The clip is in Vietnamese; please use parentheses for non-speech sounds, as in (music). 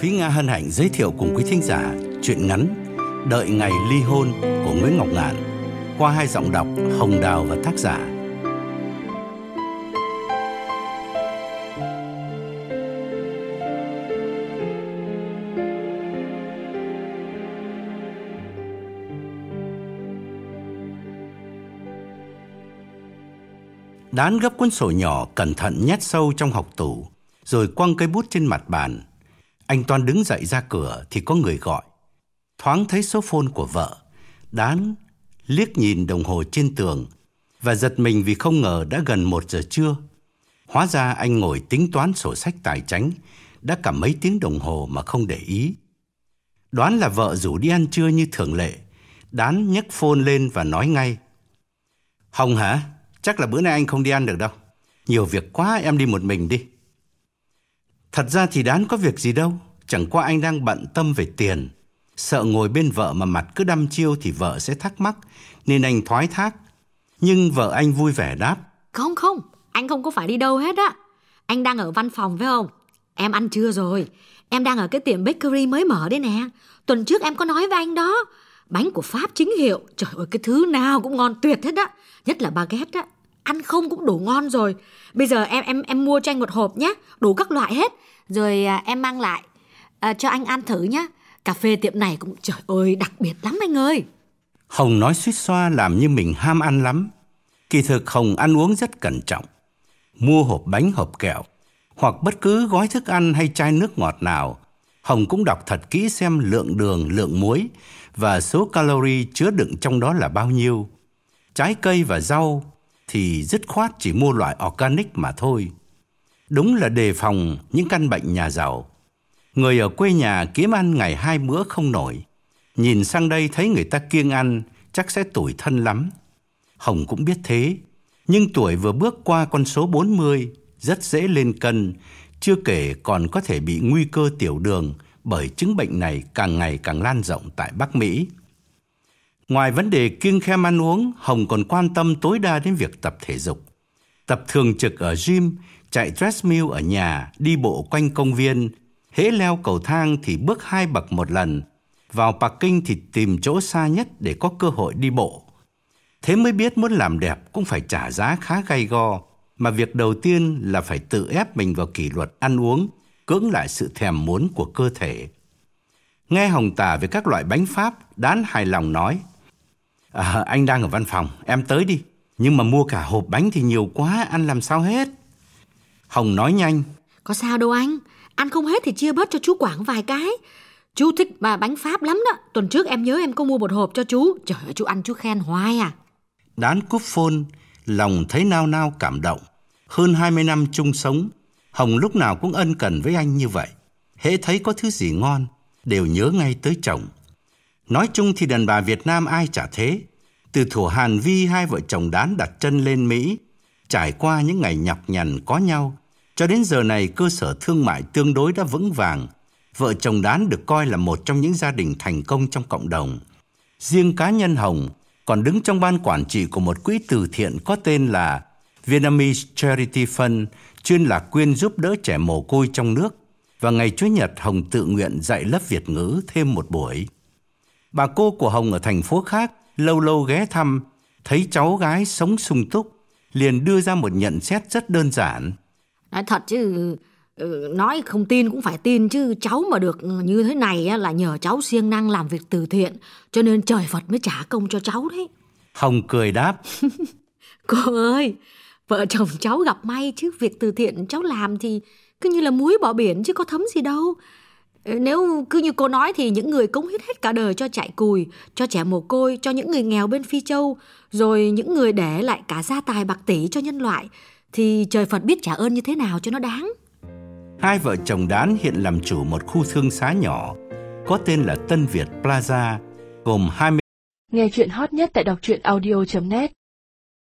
Thúy Nga hân hạnh giới thiệu cùng quý thính giả truyện ngắn Đợi ngày ly hôn của Nguyễn Ngọc Ngạn qua hai giọng đọc Hồng Đào và tác giả. Đán gấp cuốn sổ nhỏ cẩn thận nhét sâu trong học tủ, rồi quăng cây bút trên mặt bàn. Anh Toan đứng dậy ra cửa thì có người gọi. Thoáng thấy số phone của vợ, Đán liếc nhìn đồng hồ trên tường và giật mình vì không ngờ đã gần một giờ trưa. Hóa ra anh ngồi tính toán sổ sách tài chánh đã cả mấy tiếng đồng hồ mà không để ý. Đoán là vợ rủ đi ăn trưa như thường lệ. Đán nhấc phone lên và nói ngay. Hồng hả? Chắc là bữa nay anh không đi ăn được đâu. Nhiều việc quá em đi một mình đi. Thật ra thì Đán có việc gì đâu. Chẳng qua anh đang bận tâm về tiền. Sợ ngồi bên vợ mà mặt cứ đăm chiêu thì vợ sẽ thắc mắc. Nên anh thoái thác. Nhưng vợ anh vui vẻ đáp. Không không, anh không có phải đi đâu hết á. Anh đang ở văn phòng phải không? Em ăn trưa rồi. Em đang ở cái tiệm bakery mới mở đây nè. Tuần trước em có nói với anh đó. Bánh của Pháp chính hiệu. Trời ơi, cái thứ nào cũng ngon tuyệt hết á. Nhất là baguette á. Ăn không cũng đủ ngon rồi. Bây giờ em em em mua cho anh một hộp nhé. Đủ các loại hết. Rồi à, em mang lại à, cho anh ăn thử nhé. Cà phê tiệm này cũng trời ơi đặc biệt lắm anh ơi. Hồng nói suýt xoa làm như mình ham ăn lắm. Kỳ thực Hồng ăn uống rất cẩn trọng. Mua hộp bánh hộp kẹo hoặc bất cứ gói thức ăn hay chai nước ngọt nào, Hồng cũng đọc thật kỹ xem lượng đường, lượng muối và số calorie chứa đựng trong đó là bao nhiêu. Trái cây và rau thì dứt khoát chỉ mua loại organic mà thôi. Đúng là đề phòng những căn bệnh nhà giàu. Người ở quê nhà kiếm ăn ngày hai bữa không nổi. Nhìn sang đây thấy người ta kiêng ăn, chắc sẽ tủi thân lắm. Hồng cũng biết thế, nhưng tuổi vừa bước qua con số 40, rất dễ lên cân, chưa kể còn có thể bị nguy cơ tiểu đường bởi chứng bệnh này càng ngày càng lan rộng tại Bắc Mỹ. Ngoài vấn đề kiêng khem ăn uống, Hồng còn quan tâm tối đa đến việc tập thể dục. Tập thường trực ở gym, chạy treadmill ở nhà, đi bộ quanh công viên, hễ leo cầu thang thì bước hai bậc một lần, vào parking thì tìm chỗ xa nhất để có cơ hội đi bộ. Thế mới biết muốn làm đẹp cũng phải trả giá khá gay go, mà việc đầu tiên là phải tự ép mình vào kỷ luật ăn uống, cưỡng lại sự thèm muốn của cơ thể. Nghe Hồng tả về các loại bánh Pháp, Đán hài lòng nói, à, anh đang ở văn phòng, em tới đi. Nhưng mà mua cả hộp bánh thì nhiều quá, ăn làm sao hết. Hồng nói nhanh, Có sao đâu anh, ăn không hết thì chia bớt cho chú Quảng vài cái. Chú thích mà bánh Pháp lắm đó. Tuần trước em nhớ em có mua một hộp cho chú. Trời ơi, chú ăn chú khen hoài à. Đán cúp phone, lòng thấy nao nao cảm động. Hơn 20 năm chung sống, Hồng lúc nào cũng ân cần với anh như vậy. Hễ thấy có thứ gì ngon, đều nhớ ngay tới chồng. Nói chung thì đàn bà Việt Nam ai chả thế. Từ thủ Hàn Vi hai vợ chồng đán đặt chân lên Mỹ, trải qua những ngày nhọc nhằn có nhau, cho đến giờ này cơ sở thương mại tương đối đã vững vàng. Vợ chồng đán được coi là một trong những gia đình thành công trong cộng đồng. Riêng cá nhân Hồng còn đứng trong ban quản trị của một quỹ từ thiện có tên là Vietnamese Charity Fund, chuyên là quyên giúp đỡ trẻ mồ côi trong nước. Và ngày Chủ nhật Hồng tự nguyện dạy lớp Việt ngữ thêm một buổi. Bà cô của Hồng ở thành phố khác lâu lâu ghé thăm, thấy cháu gái sống sung túc, liền đưa ra một nhận xét rất đơn giản. Nói thật chứ, ừ, nói không tin cũng phải tin chứ cháu mà được như thế này là nhờ cháu siêng năng làm việc từ thiện, cho nên trời Phật mới trả công cho cháu đấy. Hồng cười đáp, (laughs) Cô ơi, vợ chồng cháu gặp may chứ việc từ thiện cháu làm thì cứ như là muối bỏ biển chứ có thấm gì đâu. Ừ, Nếu cứ như cô nói thì những người cống hiến hết cả đời cho chạy cùi, cho trẻ mồ côi, cho những người nghèo bên Phi Châu, rồi những người để lại cả gia tài bạc tỷ cho nhân loại, thì trời Phật biết trả ơn như thế nào cho nó đáng. hai vợ chồng đán hiện làm chủ một khu thương xá nhỏ. có tên là Tân Việt Plaza, gồm 20 Nghe chuyện hot nhất tại đọc truyện audio.net